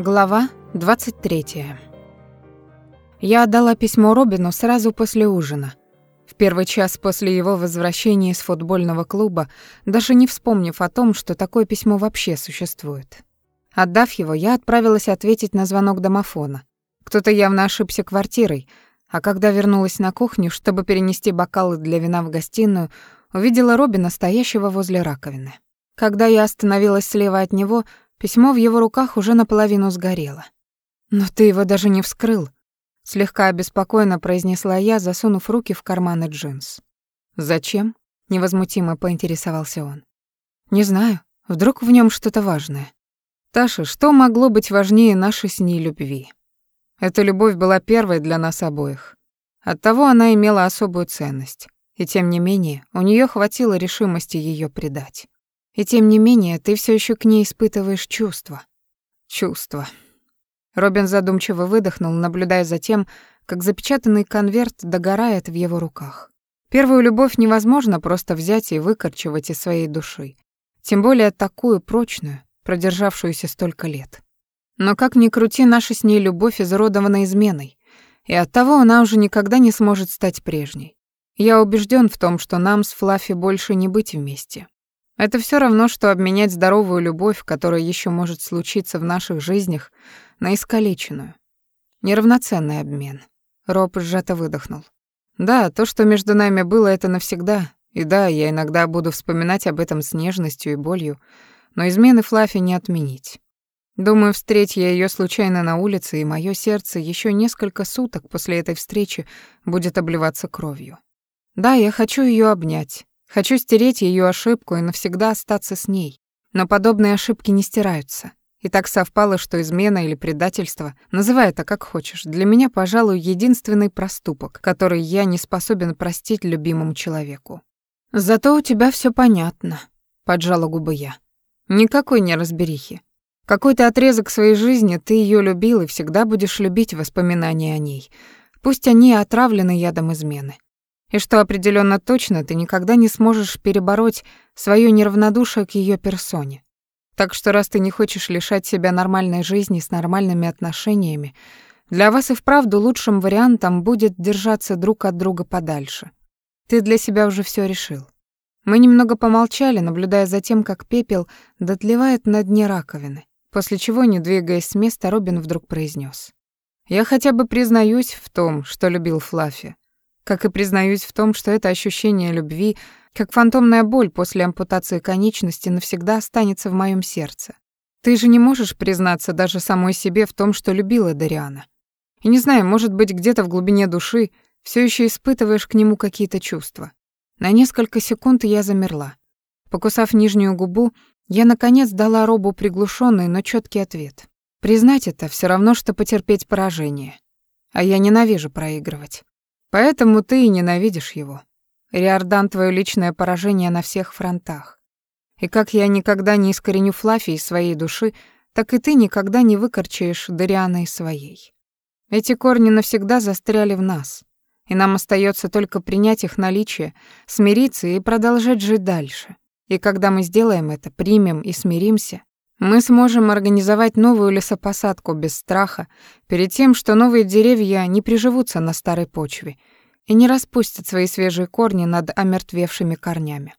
Глава 23. Я отдала письмо Робину сразу после ужина. В первый час после его возвращения из футбольного клуба, даже не вспомнив о том, что такое письмо вообще существует. Отдав его, я отправилась ответить на звонок домофона. Кто-то явно ошибся квартирой, а когда вернулась на кухню, чтобы перенести бокалы для вина в гостиную, увидела Робина, стоящего возле раковины. Когда я остановилась слева от него, Письмо в его руках уже наполовину сгорело. «Но ты его даже не вскрыл», — слегка обеспокоенно произнесла я, засунув руки в карманы джинс. «Зачем?» — невозмутимо поинтересовался он. «Не знаю. Вдруг в нем что-то важное. Таша, что могло быть важнее нашей с ней любви? Эта любовь была первой для нас обоих. Оттого она имела особую ценность. И тем не менее, у нее хватило решимости ее предать. И тем не менее, ты все еще к ней испытываешь чувства. Чувства. Робин задумчиво выдохнул, наблюдая за тем, как запечатанный конверт догорает в его руках. Первую любовь невозможно просто взять и выкорчевать из своей души. Тем более такую прочную, продержавшуюся столько лет. Но как ни крути, наша с ней любовь изуродована изменой, и оттого она уже никогда не сможет стать прежней. Я убежден в том, что нам с Флаффи больше не быть вместе. Это все равно, что обменять здоровую любовь, которая еще может случиться в наших жизнях, на искалеченную. Неравноценный обмен. Роб сжато выдохнул. Да, то, что между нами было, это навсегда. И да, я иногда буду вспоминать об этом с нежностью и болью, но измены Флаффи не отменить. Думаю, встреть я ее случайно на улице, и мое сердце еще несколько суток после этой встречи будет обливаться кровью. Да, я хочу ее обнять, Хочу стереть ее ошибку и навсегда остаться с ней. Но подобные ошибки не стираются. И так совпало, что измена или предательство, называй это как хочешь, для меня, пожалуй, единственный проступок, который я не способен простить любимому человеку. «Зато у тебя все понятно», — поджала губы я. «Никакой неразберихи. Какой-то отрезок своей жизни ты ее любил и всегда будешь любить воспоминания о ней. Пусть они отравлены ядом измены и что определенно точно ты никогда не сможешь перебороть свое неравнодушие к ее персоне. Так что раз ты не хочешь лишать себя нормальной жизни с нормальными отношениями, для вас и вправду лучшим вариантом будет держаться друг от друга подальше. Ты для себя уже все решил. Мы немного помолчали, наблюдая за тем, как пепел дотлевает на дне раковины, после чего, не двигаясь с места, Робин вдруг произнес: «Я хотя бы признаюсь в том, что любил Флаффи. Как и признаюсь в том, что это ощущение любви, как фантомная боль после ампутации конечности, навсегда останется в моем сердце. Ты же не можешь признаться даже самой себе в том, что любила Дариана. И не знаю, может быть, где-то в глубине души все еще испытываешь к нему какие-то чувства. На несколько секунд я замерла. Покусав нижнюю губу, я наконец дала Робу приглушенный, но четкий ответ. Признать это все равно, что потерпеть поражение. А я ненавижу проигрывать. Поэтому ты и ненавидишь его. Риордан — твое личное поражение на всех фронтах. И как я никогда не искореню Флафи из своей души, так и ты никогда не выкорчаешь Дариана из своей. Эти корни навсегда застряли в нас, и нам остается только принять их наличие, смириться и продолжать жить дальше. И когда мы сделаем это, примем и смиримся, мы сможем организовать новую лесопосадку без страха перед тем, что новые деревья не приживутся на старой почве и не распустят свои свежие корни над омертвевшими корнями.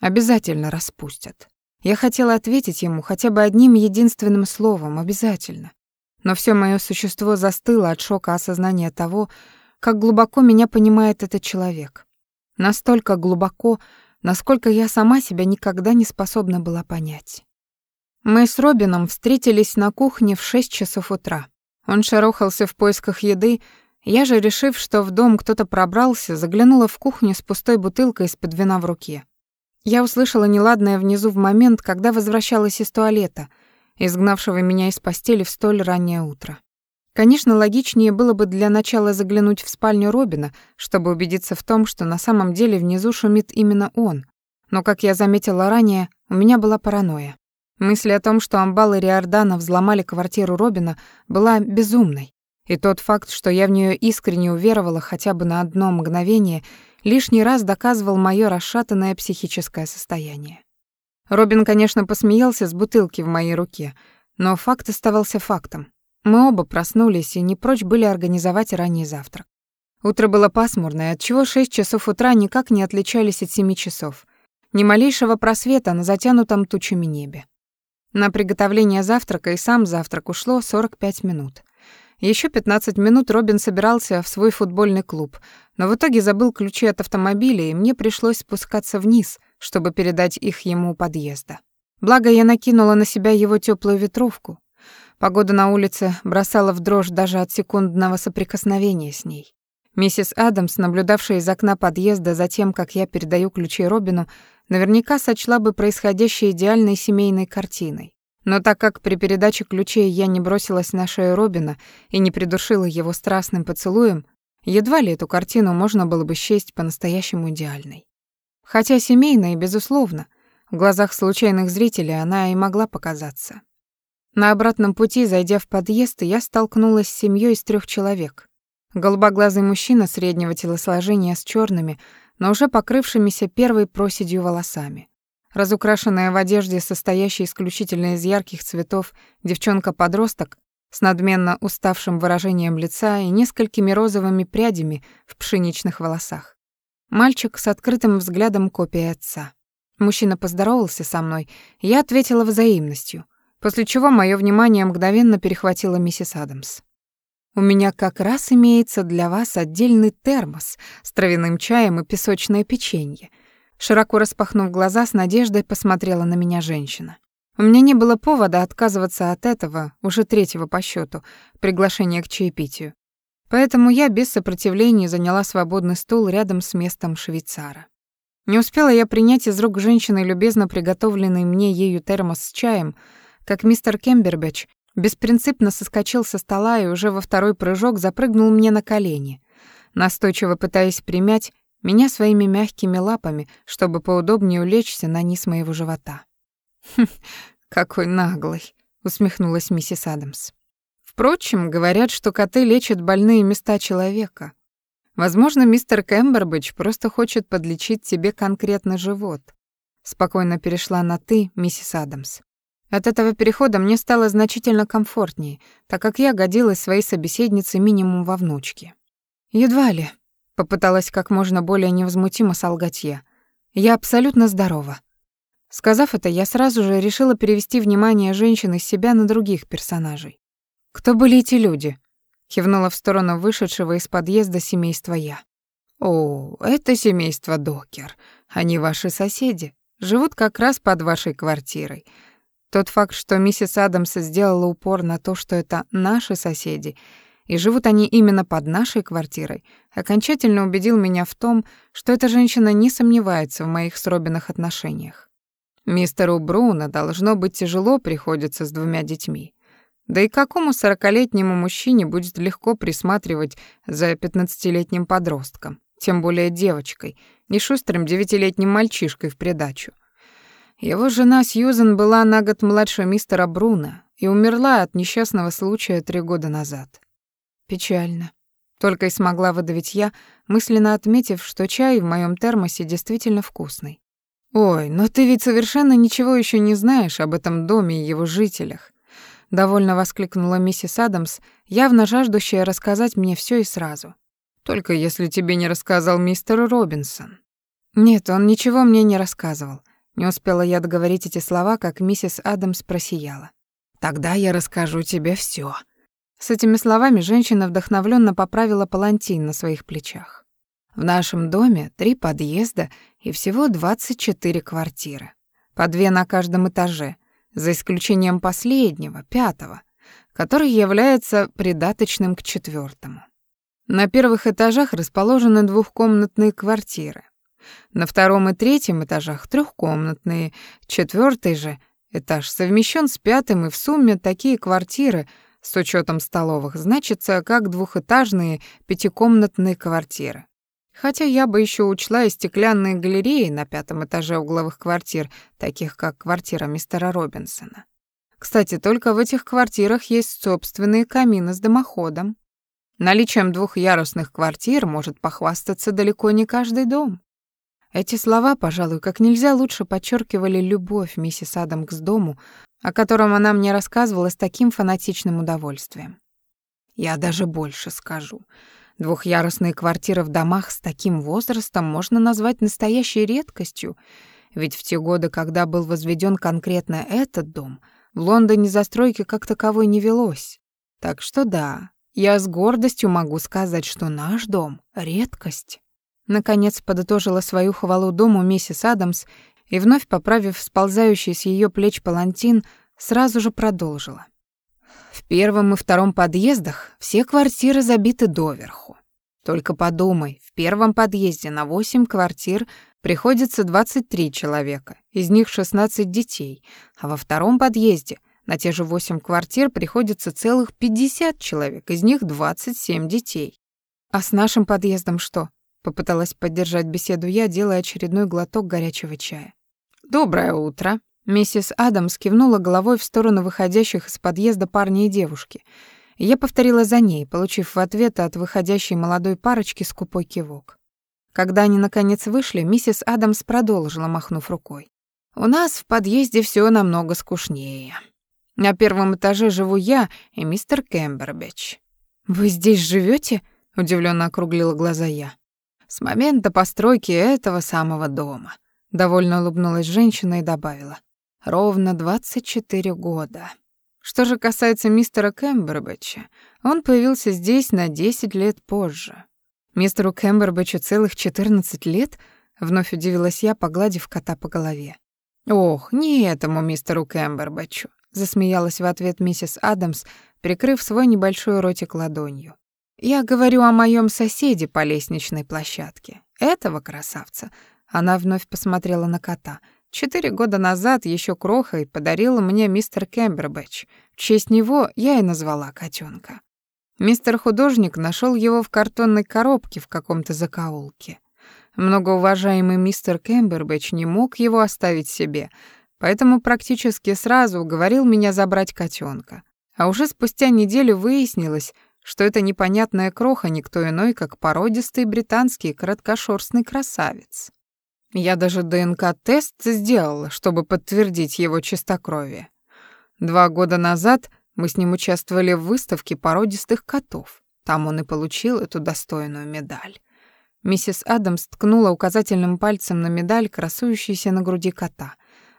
Обязательно распустят. Я хотела ответить ему хотя бы одним единственным словом «обязательно». Но все мое существо застыло от шока осознания того, как глубоко меня понимает этот человек. Настолько глубоко, насколько я сама себя никогда не способна была понять. Мы с Робином встретились на кухне в шесть часов утра. Он шарохался в поисках еды, я же, решив, что в дом кто-то пробрался, заглянула в кухню с пустой бутылкой из-под вина в руке. Я услышала неладное внизу в момент, когда возвращалась из туалета, изгнавшего меня из постели в столь раннее утро. Конечно, логичнее было бы для начала заглянуть в спальню Робина, чтобы убедиться в том, что на самом деле внизу шумит именно он. Но, как я заметила ранее, у меня была паранойя. Мысль о том, что амбалы Риордана взломали квартиру Робина, была безумной. И тот факт, что я в нее искренне уверовала хотя бы на одно мгновение, лишний раз доказывал моё расшатанное психическое состояние. Робин, конечно, посмеялся с бутылки в моей руке, Но факт оставался фактом. Мы оба проснулись и не прочь были организовать ранний завтрак. Утро было пасмурное, отчего 6 часов утра никак не отличались от 7 часов. Ни малейшего просвета на затянутом тучами небе. На приготовление завтрака и сам завтрак ушло 45 минут. Еще 15 минут Робин собирался в свой футбольный клуб, но в итоге забыл ключи от автомобиля, и мне пришлось спускаться вниз, чтобы передать их ему у подъезда. Благо я накинула на себя его теплую ветровку. Погода на улице бросала в дрожь даже от секундного соприкосновения с ней. Миссис Адамс, наблюдавшая из окна подъезда за тем, как я передаю ключи Робину, наверняка сочла бы происходящее идеальной семейной картиной. Но так как при передаче ключей я не бросилась на шею Робина и не придушила его страстным поцелуем, едва ли эту картину можно было бы счесть по-настоящему идеальной. Хотя семейной, безусловно, в глазах случайных зрителей она и могла показаться. На обратном пути, зайдя в подъезд, я столкнулась с семьей из трех человек. Голубоглазый мужчина среднего телосложения с черными, но уже покрывшимися первой проседью волосами. Разукрашенная в одежде, состоящей исключительно из ярких цветов, девчонка-подросток с надменно уставшим выражением лица и несколькими розовыми прядями в пшеничных волосах. Мальчик с открытым взглядом копии отца. Мужчина поздоровался со мной, я ответила взаимностью, после чего мое внимание мгновенно перехватила миссис Адамс. У меня как раз имеется для вас отдельный термос с травяным чаем и песочное печенье. Широко распахнув глаза, с надеждой посмотрела на меня женщина. У меня не было повода отказываться от этого, уже третьего по счету, приглашения к чаепитию. Поэтому я без сопротивления заняла свободный стул рядом с местом швейцара. Не успела я принять из рук женщины любезно приготовленный мне ею термос с чаем, как мистер Кембербэтч Беспринципно соскочил со стола и уже во второй прыжок запрыгнул мне на колени, настойчиво пытаясь примять меня своими мягкими лапами, чтобы поудобнее улечься на низ моего живота. «Хм, какой наглый», — усмехнулась миссис Адамс. «Впрочем, говорят, что коты лечат больные места человека. Возможно, мистер Кэмбербэтч просто хочет подлечить тебе конкретно живот». Спокойно перешла на «ты», миссис Адамс. От этого перехода мне стало значительно комфортнее, так как я годилась своей собеседнице минимум во внучке. Едва ли, попыталась как можно более невозмутимо солгать я. Я абсолютно здорова. Сказав это, я сразу же решила перевести внимание женщины с себя на других персонажей. Кто были эти люди? кивнула в сторону вышедшего из подъезда семейства я. О, это семейство Докер. Они ваши соседи, живут как раз под вашей квартирой. Тот факт, что миссис Адамс сделала упор на то, что это наши соседи, и живут они именно под нашей квартирой, окончательно убедил меня в том, что эта женщина не сомневается в моих с Робиных отношениях. Мистеру Бруно должно быть тяжело приходится с двумя детьми. Да и какому сорокалетнему мужчине будет легко присматривать за пятнадцатилетним подростком, тем более девочкой, не шустрым девятилетним мальчишкой в придачу. Его жена Сьюзен была на год младше мистера Бруна и умерла от несчастного случая три года назад. Печально. Только и смогла выдавить я, мысленно отметив, что чай в моем термосе действительно вкусный. «Ой, но ты ведь совершенно ничего еще не знаешь об этом доме и его жителях», — довольно воскликнула миссис Адамс, явно жаждущая рассказать мне все и сразу. «Только если тебе не рассказал мистер Робинсон». «Нет, он ничего мне не рассказывал. Не успела я договорить эти слова, как миссис Адамс просияла. «Тогда я расскажу тебе все. С этими словами женщина вдохновленно поправила палантин на своих плечах. В нашем доме три подъезда и всего 24 квартиры. По две на каждом этаже, за исключением последнего, пятого, который является придаточным к четвертому. На первых этажах расположены двухкомнатные квартиры. На втором и третьем этажах трехкомнатные, четвертый же этаж совмещен с пятым, и в сумме такие квартиры с учетом столовых значатся как двухэтажные пятикомнатные квартиры. Хотя я бы еще учла и стеклянные галереи на пятом этаже угловых квартир, таких как квартира мистера Робинсона. Кстати, только в этих квартирах есть собственные камины с дымоходом. Наличием двухъярусных квартир может похвастаться далеко не каждый дом. Эти слова, пожалуй, как нельзя лучше подчеркивали любовь миссис Адамс к дому, о котором она мне рассказывала с таким фанатичным удовольствием. Я даже больше скажу. Двухъярусные квартиры в домах с таким возрастом можно назвать настоящей редкостью, ведь в те годы, когда был возведен конкретно этот дом, в Лондоне застройки как таковой не велось. Так что да, я с гордостью могу сказать, что наш дом — редкость. Наконец подытожила свою хвалу дому миссис Адамс и, вновь поправив сползающий с ее плеч палантин, сразу же продолжила. В первом и втором подъездах все квартиры забиты доверху. Только подумай, в первом подъезде на восемь квартир приходится 23 человека, из них 16 детей, а во втором подъезде на те же восемь квартир приходится целых 50 человек, из них 27 детей. А с нашим подъездом что? Попыталась поддержать беседу я, делая очередной глоток горячего чая. «Доброе утро!» Миссис Адамс кивнула головой в сторону выходящих из подъезда парня и девушки. Я повторила за ней, получив в ответ от выходящей молодой парочки скупой кивок. Когда они наконец вышли, миссис Адамс продолжила, махнув рукой. «У нас в подъезде все намного скучнее. На первом этаже живу я и мистер Кембербич». «Вы здесь живете? удивленно округлила глаза я. «С момента постройки этого самого дома», — довольно улыбнулась женщина и добавила. «Ровно 24 года». Что же касается мистера Кембербича, он появился здесь на 10 лет позже. Мистеру Кэмбербэтчу целых 14 лет? Вновь удивилась я, погладив кота по голове. Ох, не этому мистеру Кэмбербэтчу, засмеялась в ответ миссис Адамс, прикрыв свой небольшой ротик ладонью. Я говорю о моем соседе по лестничной площадке. Этого красавца. Она вновь посмотрела на кота. Четыре года назад еще крохой подарил мне мистер Кэмбербэтч. В честь него я и назвала котенка. Мистер художник нашел его в картонной коробке в каком-то закоулке. Многоуважаемый мистер Кембербэтч не мог его оставить себе, поэтому практически сразу уговорил меня забрать котенка. А уже спустя неделю выяснилось, что это непонятная кроха никто иной, как породистый британский краткошерстный красавец. Я даже ДНК-тест сделала, чтобы подтвердить его чистокровие. Два года назад — мы с ним участвовали в выставке породистых котов. Там он и получил эту достойную медаль. Миссис Адамс ткнула указательным пальцем на медаль, красующуюся на груди кота.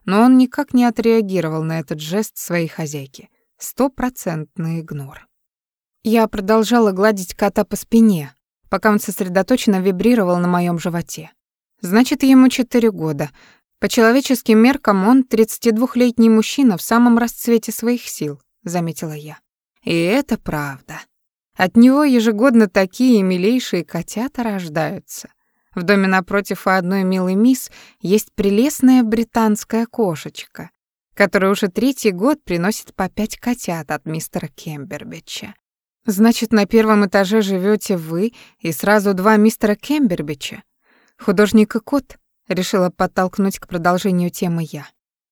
Но он никак не отреагировал на этот жест своей хозяйки. Стопроцентный игнор. Я продолжала гладить кота по спине, пока он сосредоточенно вибрировал на моем животе. Значит, ему четыре года. По человеческим меркам он 32-летний мужчина в самом расцвете своих сил заметила я. И это правда. От него ежегодно такие милейшие котята рождаются. В доме напротив у одной милой мисс есть прелестная британская кошечка, которая уже третий год приносит по пять котят от мистера Кембербича. Значит, на первом этаже живете вы и сразу два мистера Кембербича? Художник и кот? Решила подтолкнуть к продолжению темы я.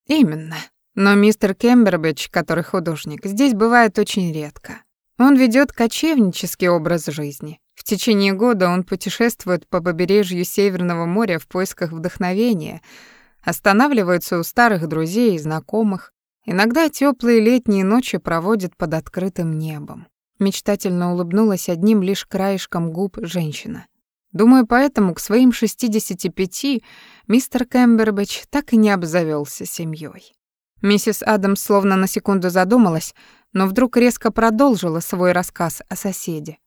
Именно. Но мистер Кембербич, который художник, здесь бывает очень редко. Он ведет кочевнический образ жизни. В течение года он путешествует по побережью Северного моря в поисках вдохновения, останавливается у старых друзей и знакомых. Иногда теплые летние ночи проводит под открытым небом. Мечтательно улыбнулась одним лишь краешком губ женщина. Думаю, поэтому к своим 65 мистер Кембербич так и не обзавелся семьей. Миссис Адамс словно на секунду задумалась, но вдруг резко продолжила свой рассказ о соседе.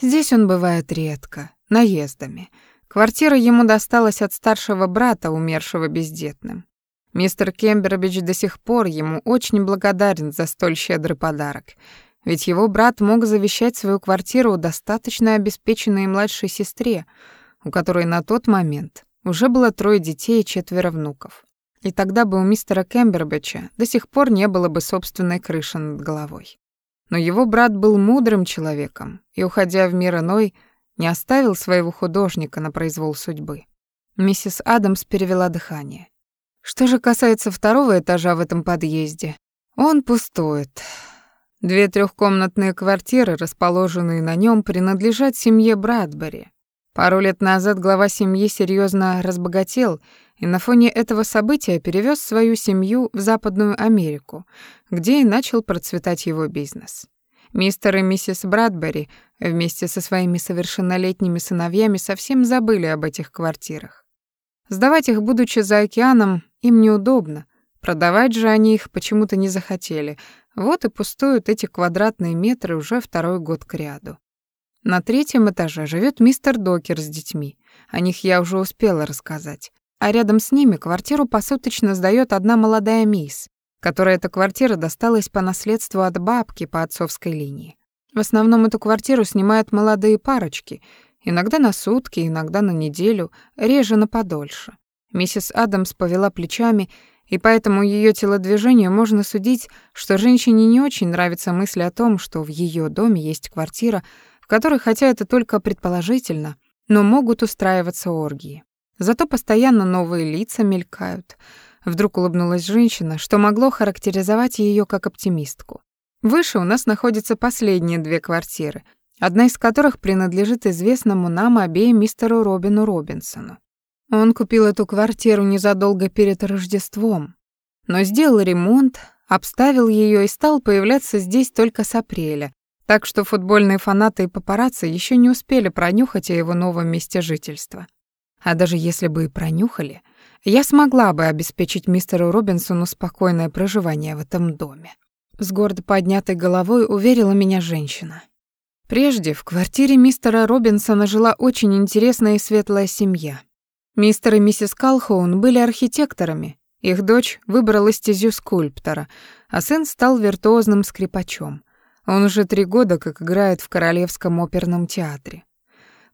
Здесь он бывает редко, наездами. Квартира ему досталась от старшего брата, умершего бездетным. Мистер Кембербич до сих пор ему очень благодарен за столь щедрый подарок, ведь его брат мог завещать свою квартиру достаточно обеспеченной младшей сестре, у которой на тот момент уже было трое детей и четверо внуков. И тогда бы у мистера Кембербэтча до сих пор не было бы собственной крыши над головой. Но его брат был мудрым человеком и, уходя в мир иной, не оставил своего художника на произвол судьбы. Миссис Адамс перевела дыхание. Что же касается второго этажа в этом подъезде, он пустует. Две трехкомнатные квартиры, расположенные на нем, принадлежат семье Брадбери. Пару лет назад глава семьи серьезно разбогател и на фоне этого события перевез свою семью в Западную Америку, где и начал процветать его бизнес. Мистер и миссис Брадбери вместе со своими совершеннолетними сыновьями совсем забыли об этих квартирах. Сдавать их, будучи за океаном, им неудобно, продавать же они их почему-то не захотели, вот и пустуют эти квадратные метры уже второй год кряду. На третьем этаже живет мистер Докер с детьми. О них я уже успела рассказать. А рядом с ними квартиру посуточно сдаёт одна молодая мисс, которой эта квартира досталась по наследству от бабки по отцовской линии. В основном эту квартиру снимают молодые парочки, иногда на сутки, иногда на неделю, реже на подольше. Миссис Адамс повела плечами, и поэтому её телодвижению можно судить, что женщине не очень нравится мысль о том, что в её доме есть квартира, в которой, хотя это только предположительно, но могут устраиваться оргии. Зато постоянно новые лица мелькают. Вдруг улыбнулась женщина, что могло характеризовать ее как оптимистку. Выше у нас находятся последние две квартиры, одна из которых принадлежит известному нам обеим мистеру Робину Робинсону. Он купил эту квартиру незадолго перед Рождеством, но сделал ремонт, обставил ее и стал появляться здесь только с апреля, так что футбольные фанаты и папарацци еще не успели пронюхать о его новом месте жительства. А даже если бы и пронюхали, я смогла бы обеспечить мистеру Робинсону спокойное проживание в этом доме. С гордо поднятой головой уверила меня женщина. Прежде в квартире мистера Робинсона жила очень интересная и светлая семья. Мистер и миссис Калхоун были архитекторами, их дочь выбрала стезю скульптора, а сын стал виртуозным скрипачом — он уже три года как играет в Королевском оперном театре.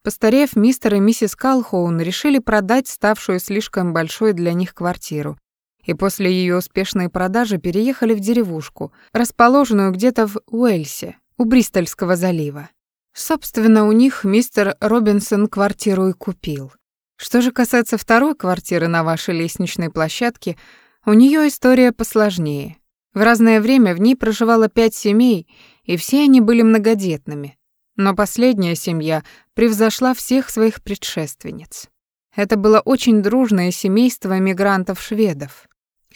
Постарев, мистер и миссис Калхоун решили продать ставшую слишком большой для них квартиру, и после ее успешной продажи переехали в деревушку, расположенную где-то в Уэльсе, у Бристольского залива. Собственно, у них мистер Робинсон квартиру и купил. Что же касается второй квартиры на вашей лестничной площадке, у нее история посложнее. В разное время в ней проживало пять семей, и все они были многодетными. Но последняя семья превзошла всех своих предшественниц. Это было очень дружное семейство мигрантов-шведов,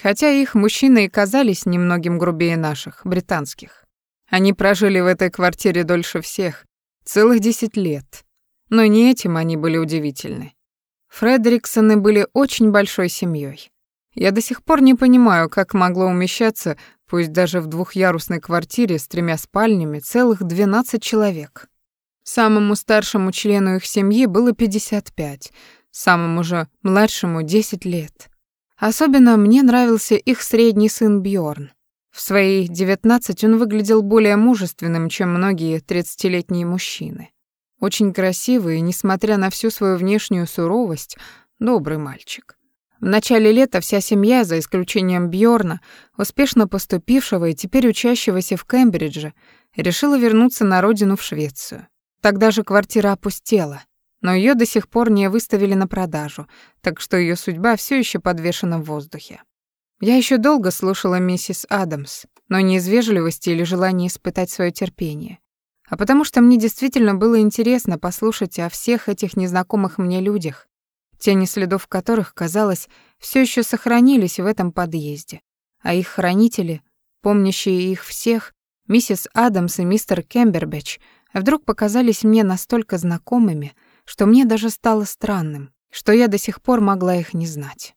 хотя их мужчины и казались немногим грубее наших, британских. Они прожили в этой квартире дольше всех, целых десять лет. Но не этим они были удивительны. Фредериксоны были очень большой семьей. Я до сих пор не понимаю, как могло умещаться пусть даже в двухъярусной квартире с тремя спальнями, целых 12 человек. Самому старшему члену их семьи было 55, самому же младшему 10 лет. Особенно мне нравился их средний сын Бьорн. В свои 19 он выглядел более мужественным, чем многие 30-летние мужчины. Очень красивый и, несмотря на всю свою внешнюю суровость, добрый мальчик. В начале лета вся семья, за исключением Бьорна, успешно поступившего и теперь учащегося в Кембридже, решила вернуться на родину в Швецию. Тогда же квартира опустела, но ее до сих пор не выставили на продажу, так что ее судьба все еще подвешена в воздухе. Я еще долго слушала миссис Адамс, но не из вежливости или желания испытать свое терпение, а потому что мне действительно было интересно послушать о всех этих незнакомых мне людях, тени следов которых, казалось, все еще сохранились в этом подъезде, а их хранители, помнящие их всех, миссис Адамс и мистер Кембербэтч, вдруг показались мне настолько знакомыми, что мне даже стало странным, что я до сих пор могла их не знать.